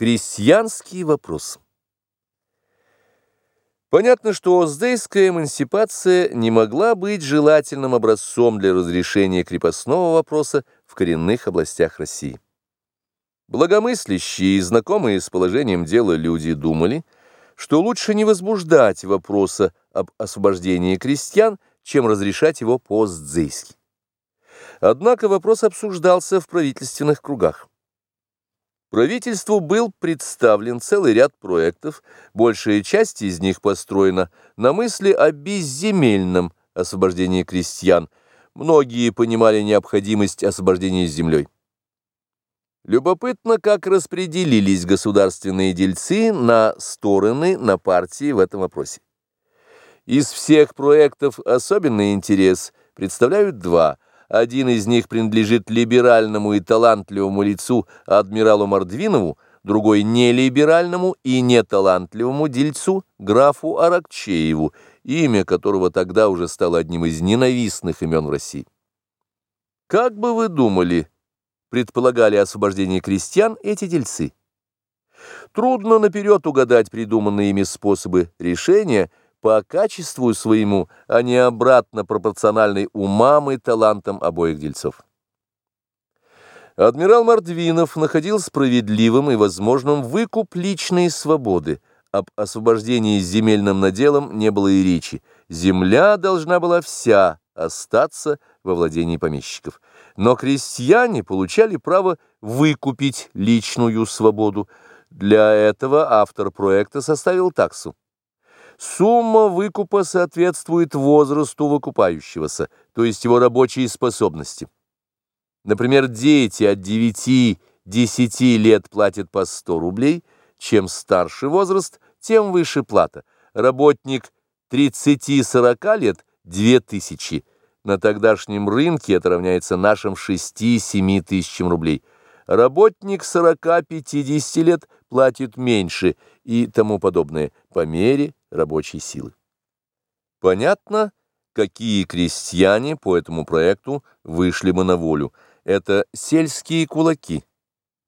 Крестьянский вопрос. Понятно, что оздейская эмансипация не могла быть желательным образцом для разрешения крепостного вопроса в коренных областях России. Благомыслящие и знакомые с положением дела люди думали, что лучше не возбуждать вопроса об освобождении крестьян, чем разрешать его по-оздзейски. Однако вопрос обсуждался в правительственных кругах. Правительству был представлен целый ряд проектов, большая часть из них построена на мысли о безземельном освобождении крестьян. Многие понимали необходимость освобождения землей. Любопытно, как распределились государственные дельцы на стороны, на партии в этом вопросе. Из всех проектов особенный интерес представляют два – один из них принадлежит либеральному и талантливому лицу адмиралу Мордвинову, другой нелиберальному и неталантливому дельцу графу Аракчееву, имя которого тогда уже стало одним из ненавистных имен в России. Как бы вы думали, предполагали освобождение крестьян эти дельцы? Трудно наперед угадать придуманные ими способы решения, по качеству своему, а не обратно пропорциональной умам и талантам обоих дельцов. Адмирал Мордвинов находил справедливым и возможным выкуп личной свободы. Об освобождении земельным наделом не было и речи. Земля должна была вся остаться во владении помещиков. Но крестьяне получали право выкупить личную свободу. Для этого автор проекта составил таксу. Сумма выкупа соответствует возрасту выкупающегося, то есть его рабочей способности. Например, дети от 9-10 лет платят по 100 рублей, чем старше возраст, тем выше плата. Работник 30-40 лет – 2000. На тогдашнем рынке это равняется нашим 6-7 тысячам рублей. Работник 40-50 лет платит меньше и тому подобное по мере рабочей силы. Понятно, какие крестьяне по этому проекту вышли бы на волю. Это сельские кулаки,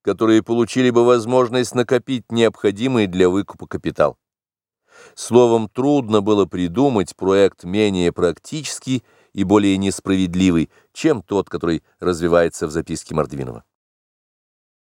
которые получили бы возможность накопить необходимый для выкупа капитал. Словом, трудно было придумать проект менее практический и более несправедливый, чем тот, который развивается в записке Мордвинова.